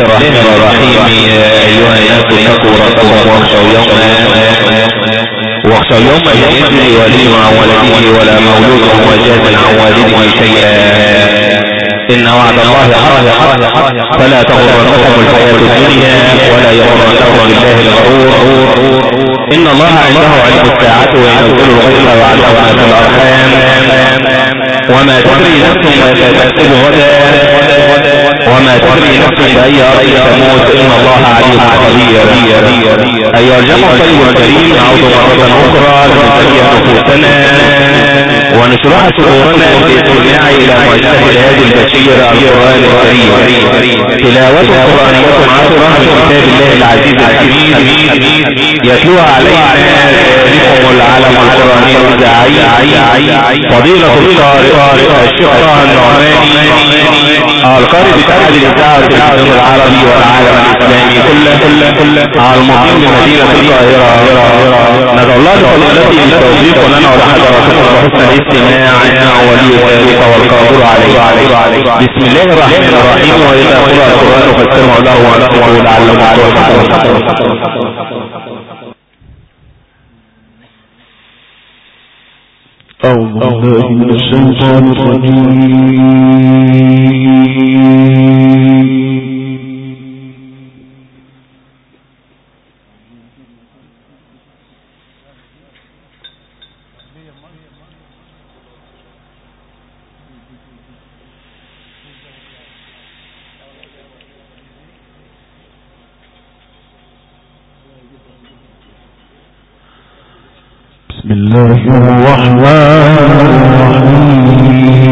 الرحمن الرحيم أيها الناس اتقوا ربكم واخشوا يوما واخشوا يوما يجزي ولي عن ولده ولا مولود هو عن والده شيئا إن وعد الله حق فلا تغرنكم الحياة الدنيا ولا يغرنكم بالله الغرور إن الله عنده علم الساعة وينزل الغيث ويعلم ما الأرحام وما تدري نفس ماذا تكتب غدا وما تدري نفس بأي أرض تموت إن الله عليم خبير أيها الجمع الطيب الكريم نعود مرة أخرى لنزكي نفوسنا ونشرح صدورنا بالاستماع إلى معجزة الهادي البشير القرآن الكريم تلاوة قرآنية عصرة من كتاب الله العزيز الحميد. يتلوها علينا ذلكم العالم القرآني الداعي. فضيلة القارئ الشيخ طه النعماني القارئ بتأحد الإذاعة العالم العربي والعالم الإسلامي كله. على المقيم بمدينة القاهرة. ندعو الله لفضيلته بالتوفيق لنا ولحضراتكم وحسن الاستماع ولي ذلك والقادر عليه. بسم الله الرحمن الرحيم. وإذا قرأ القرآن فاستمعوا له ونقول لعلكم ترحمون. أعوذ بالله من الشيطان الرجيم بسم الله الرحمن الرحيم.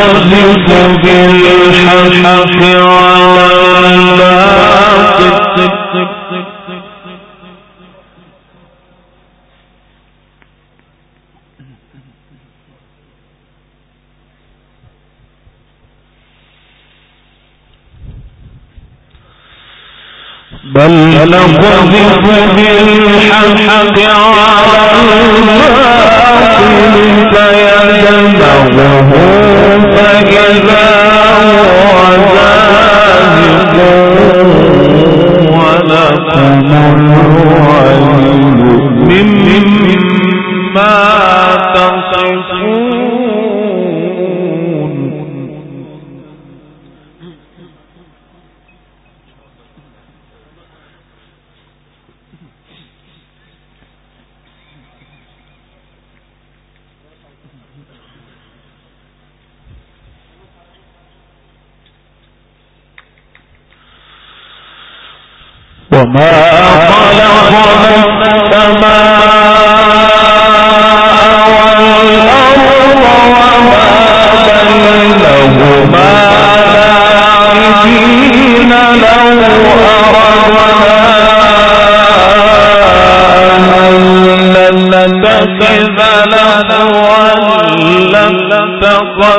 نقذف بالحق على الباطل بل نقذف بالحق على الباطل فيدمغه فإذا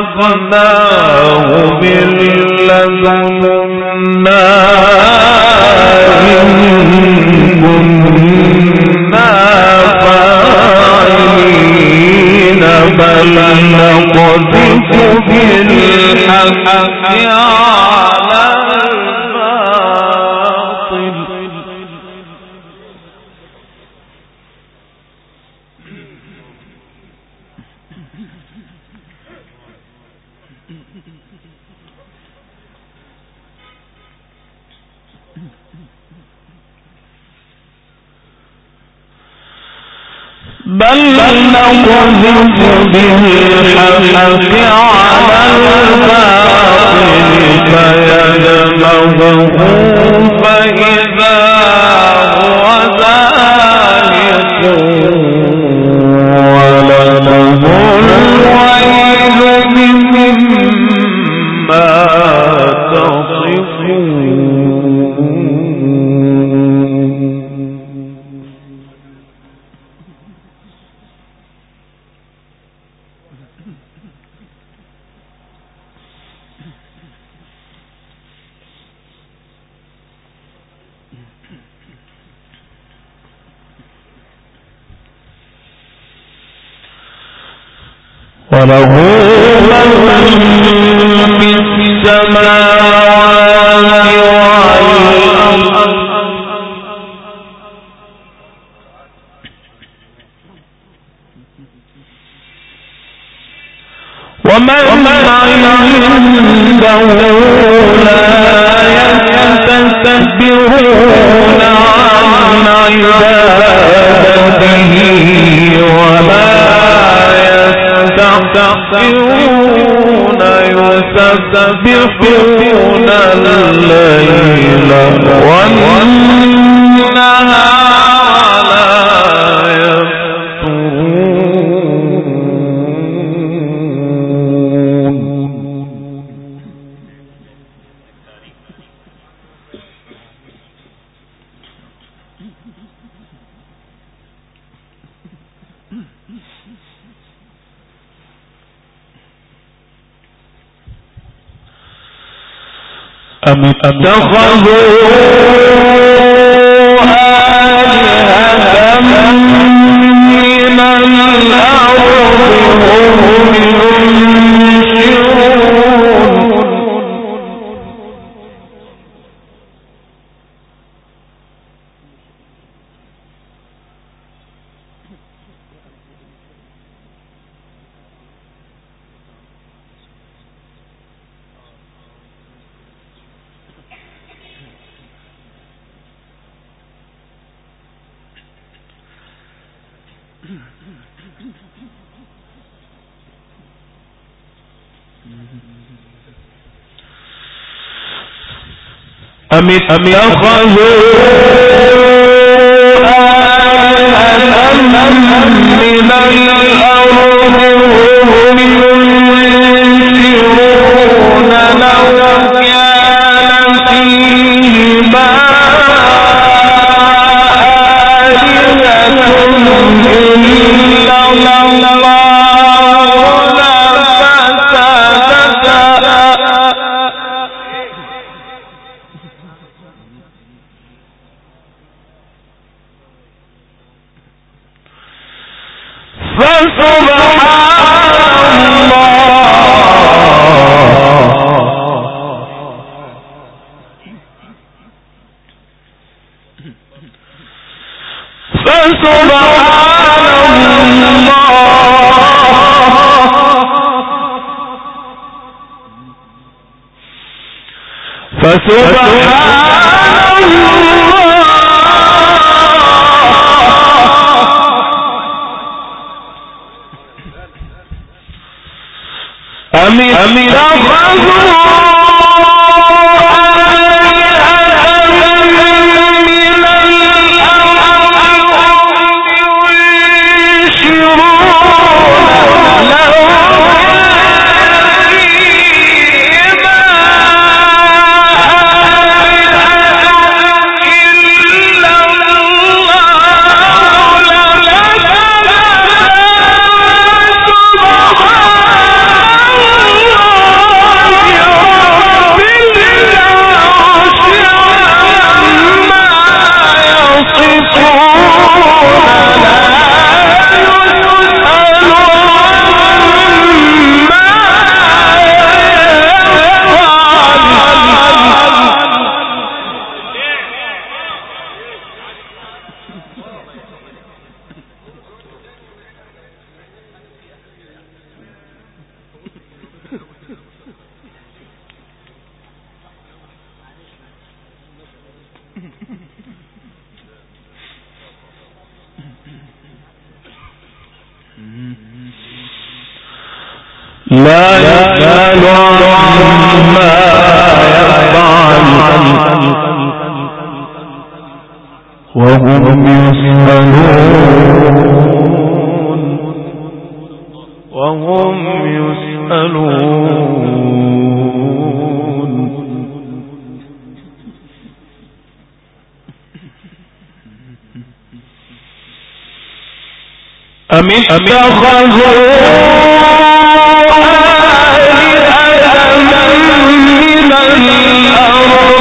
أخذناه باللذن بالحق وله من في السماء. اتخذوا أم يخذون عما يفعل وهم يسألون وهم يسألون أم اتخذوا أم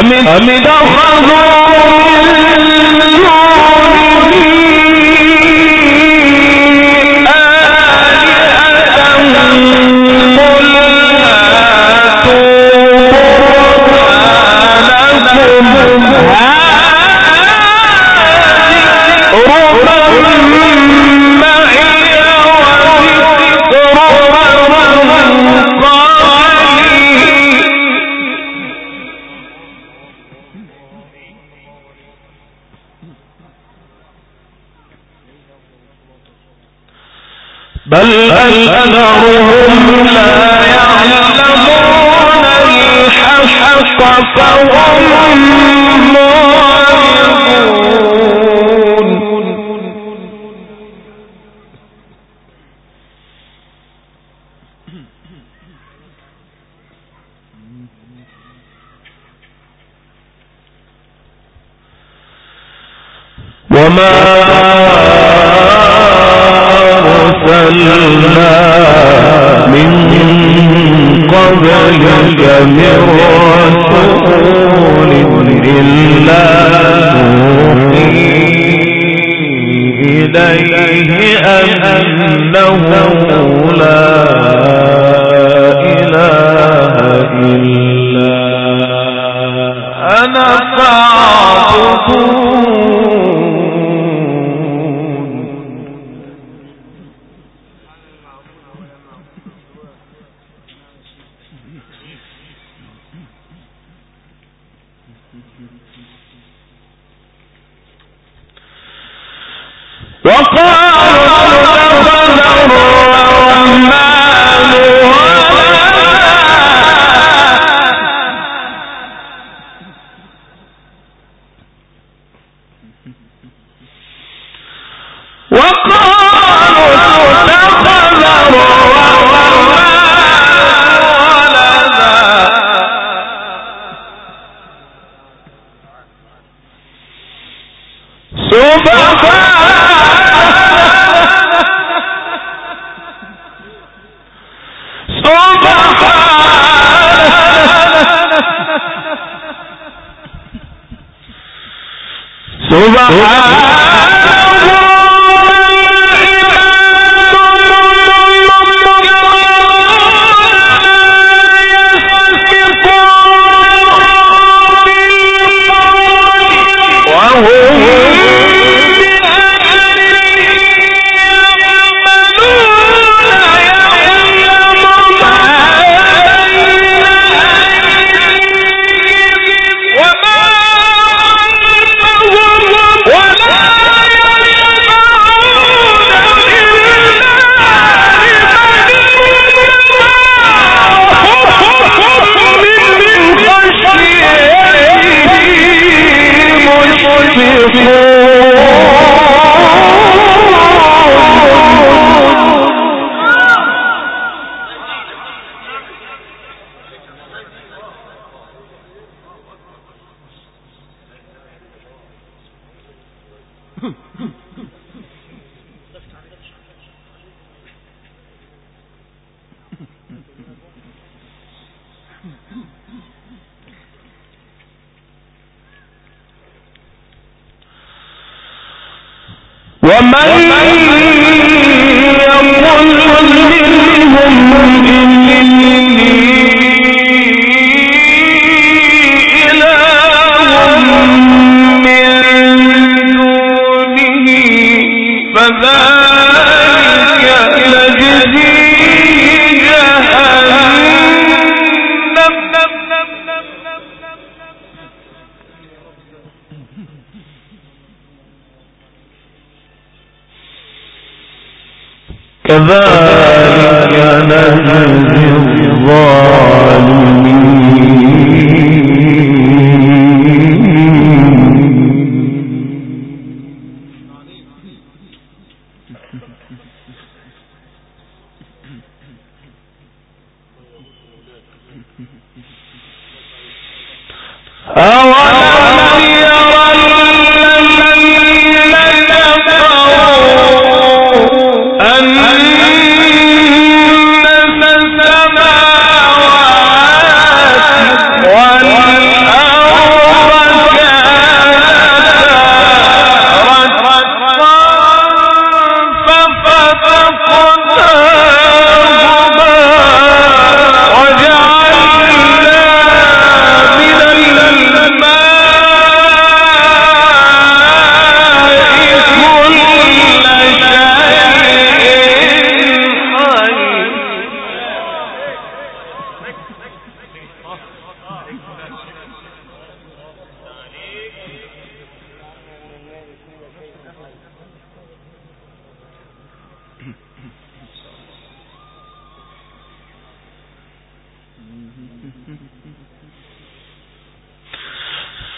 أم اتخذوا من أكثرهم لا يعلمون الحق فهم وما قبلك من رسول إلا نوحي إليه أنه لا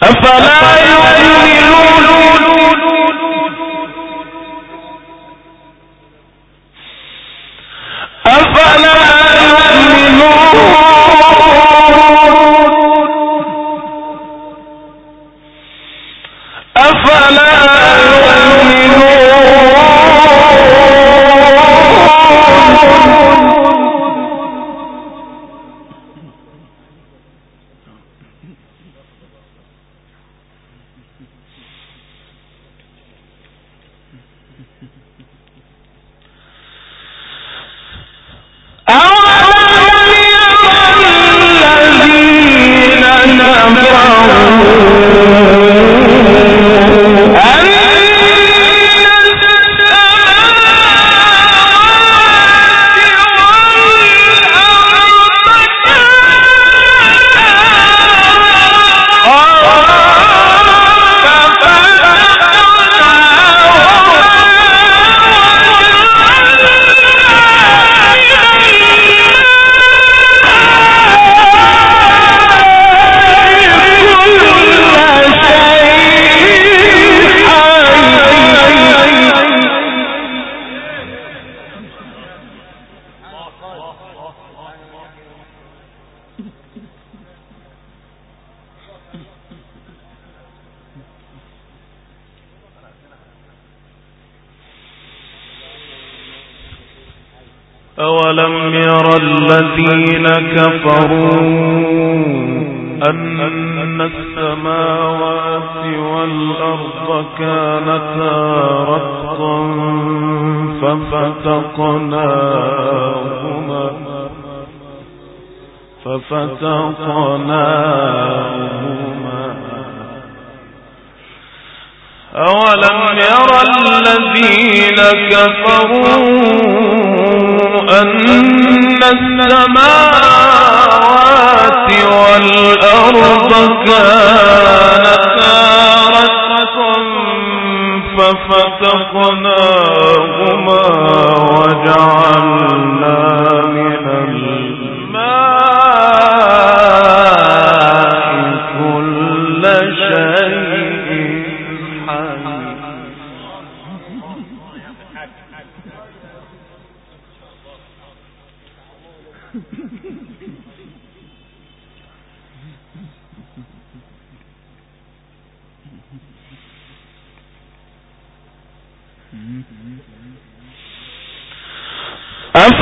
أفلا أولم ير الذين كفروا أن السماوات والأرض كانتا رتقا ففتقناهما ففتقناهما أولم ير الذين كفروا أن السماوات والأرض كانتا رتقا ففتقناهما وجعلنا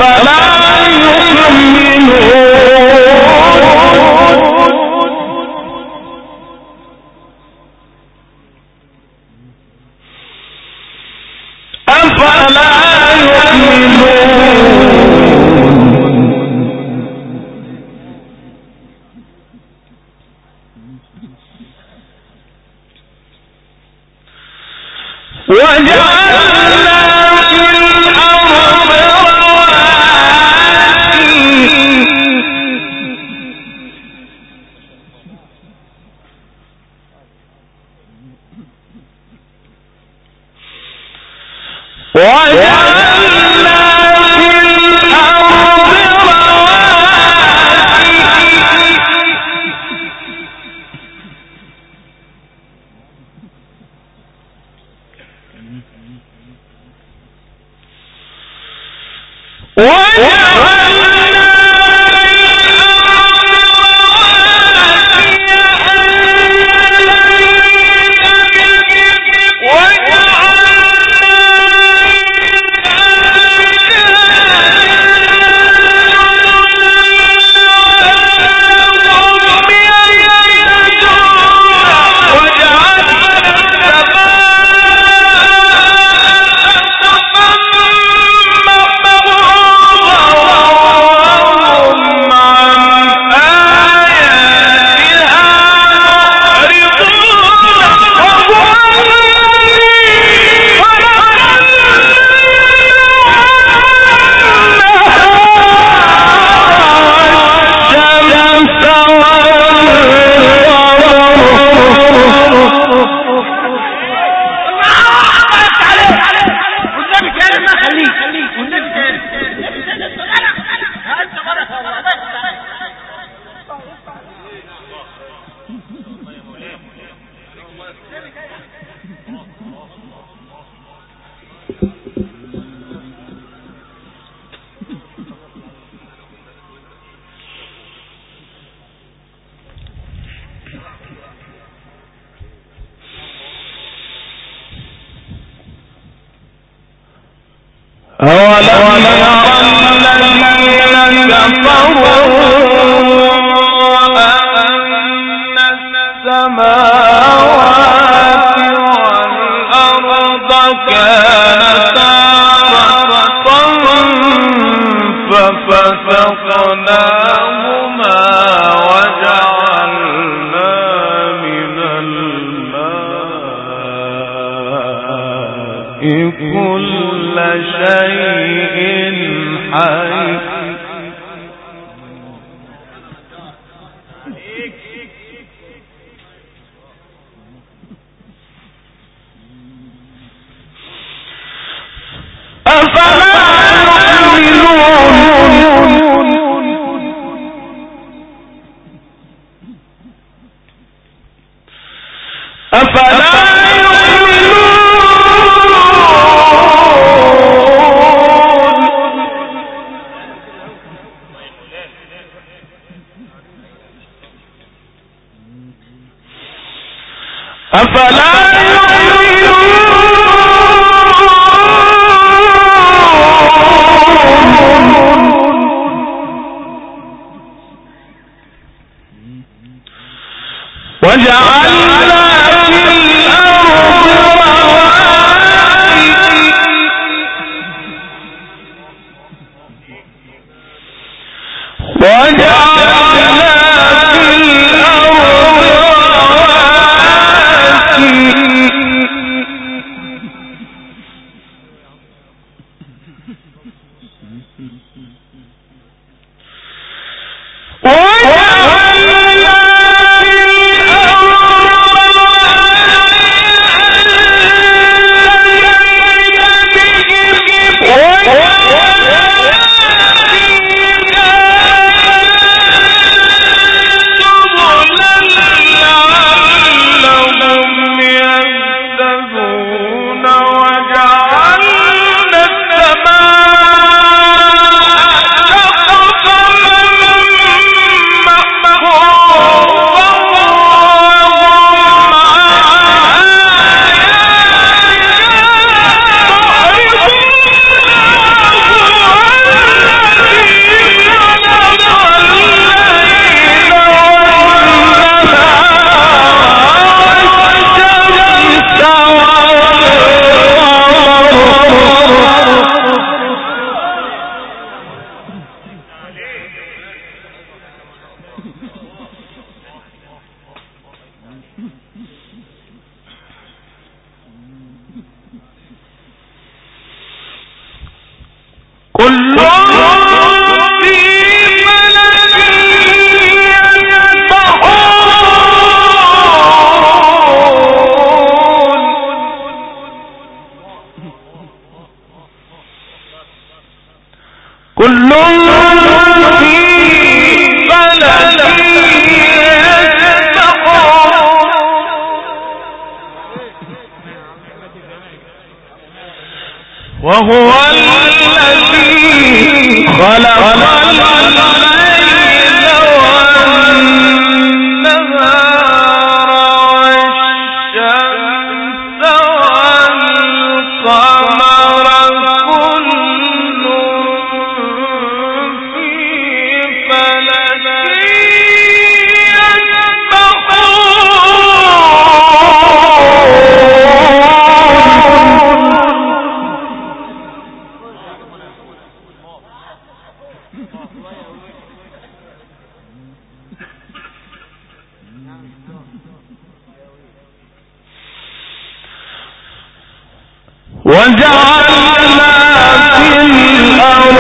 أفلا وجعلنا أولم ير الذين كفروا एक وهو وجعلنا في الأرض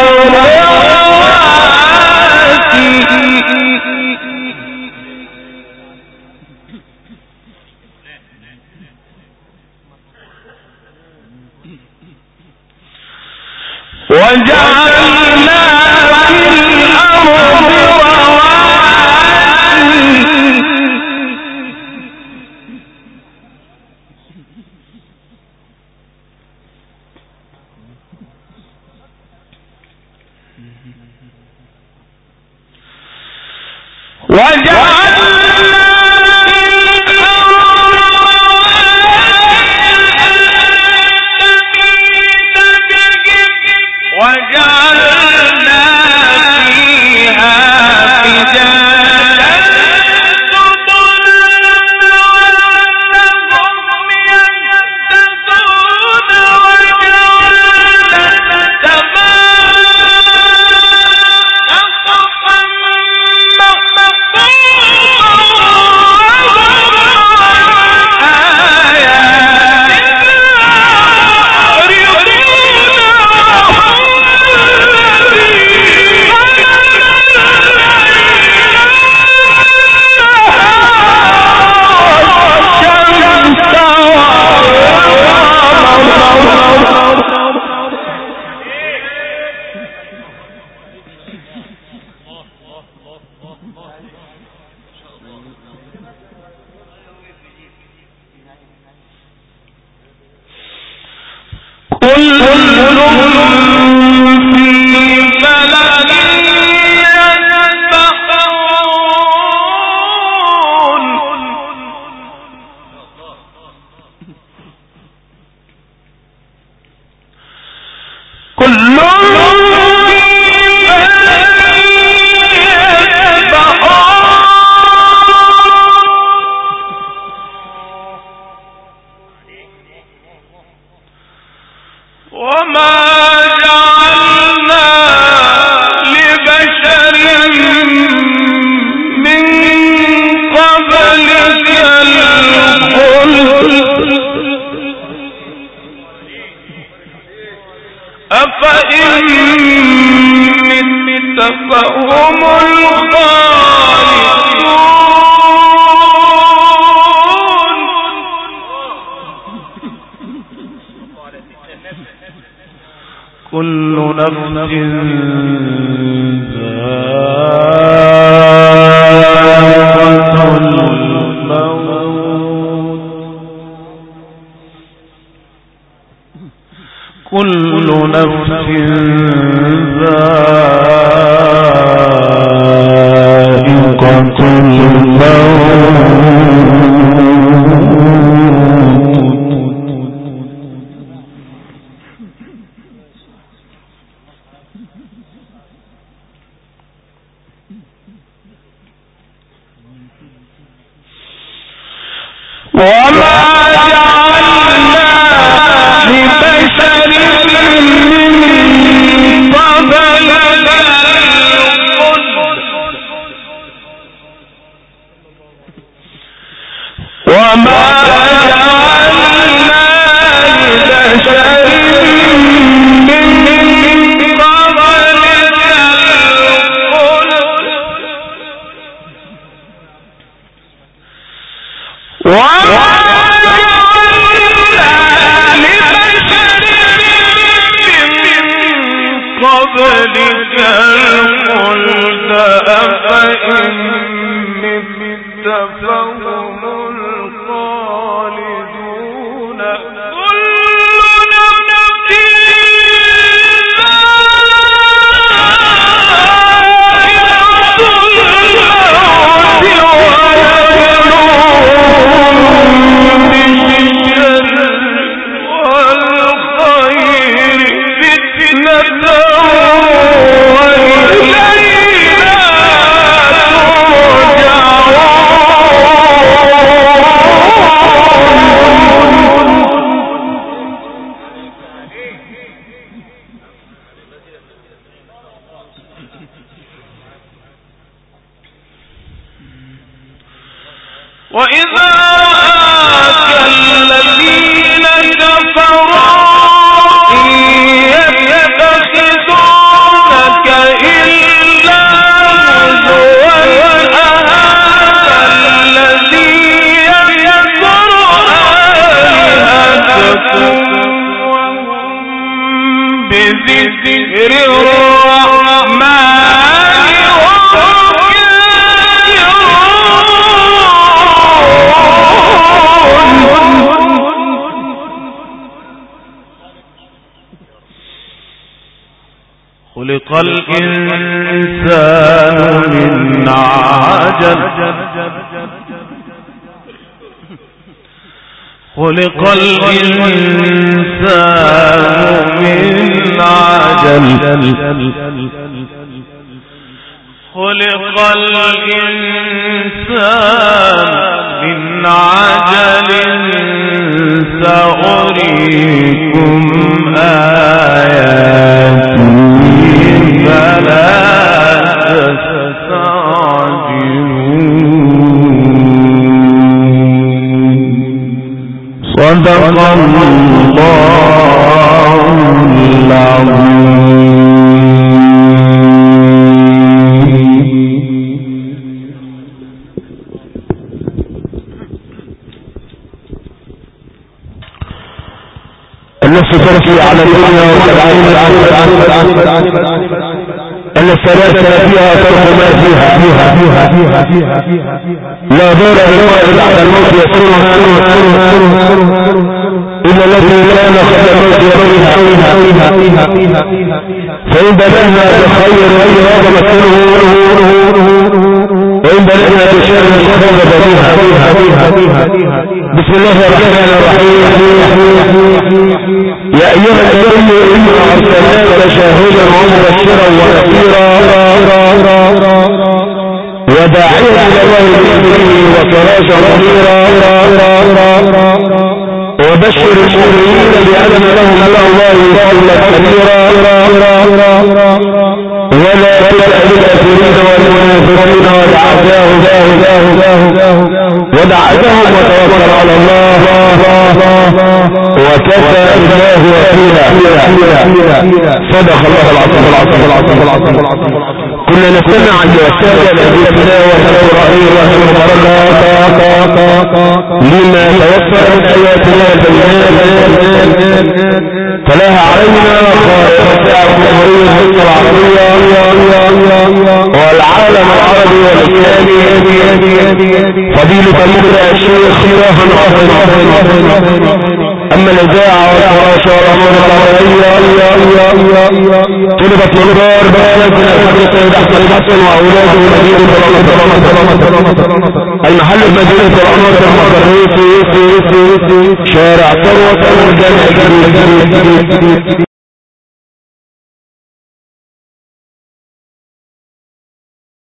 فهم الخالقون. كل نفس كل نفس وإذا خلق الإنسان من عجل. خلق الإنسان من عجل. خلق الإنسان من عجل. سأريكم تركي على الدنيا وتبعين أن الثلاثة فيها ترك ما فيها لا دور لله بعد الموت يسر إلا التي كان فيها فيها فإن بدأنا بخير هذا مثله وإن بدأنا بشر فيها فيها. بسم الله الرحمن الرحيم. يا أيها النبي إنا أرسلناك شاهدا ومبشرا ونذيرا وداعيا إلى الله بإذنه وسراجا منيرا. وبشر المؤمنين بأن لهم الله فضلا كبيرا. ولا تسأل الكافرين والمنافقين ودعاهم ودعاهم وتوكل على الله. وكفى بالله وكيلا. صدق الله العظيم العظيم العظيم العظيم. كنا نستمع أيها السادة الذي تلاوة القرآن رحمه البركات لما توفر من آيات الله البينات. تلاها علينا خائفة الجمهورية العربية والعالم العربي والإسلامي. فضيلة المبدأ الشيخ شيخا أما الإذاعة والفراشة والأمرية طلبت منظار بلدنا السيد أحمد حسن وأولاده مدينة المحل مدينة العناصر المقرية في شارع ثروة الجامع الجديد.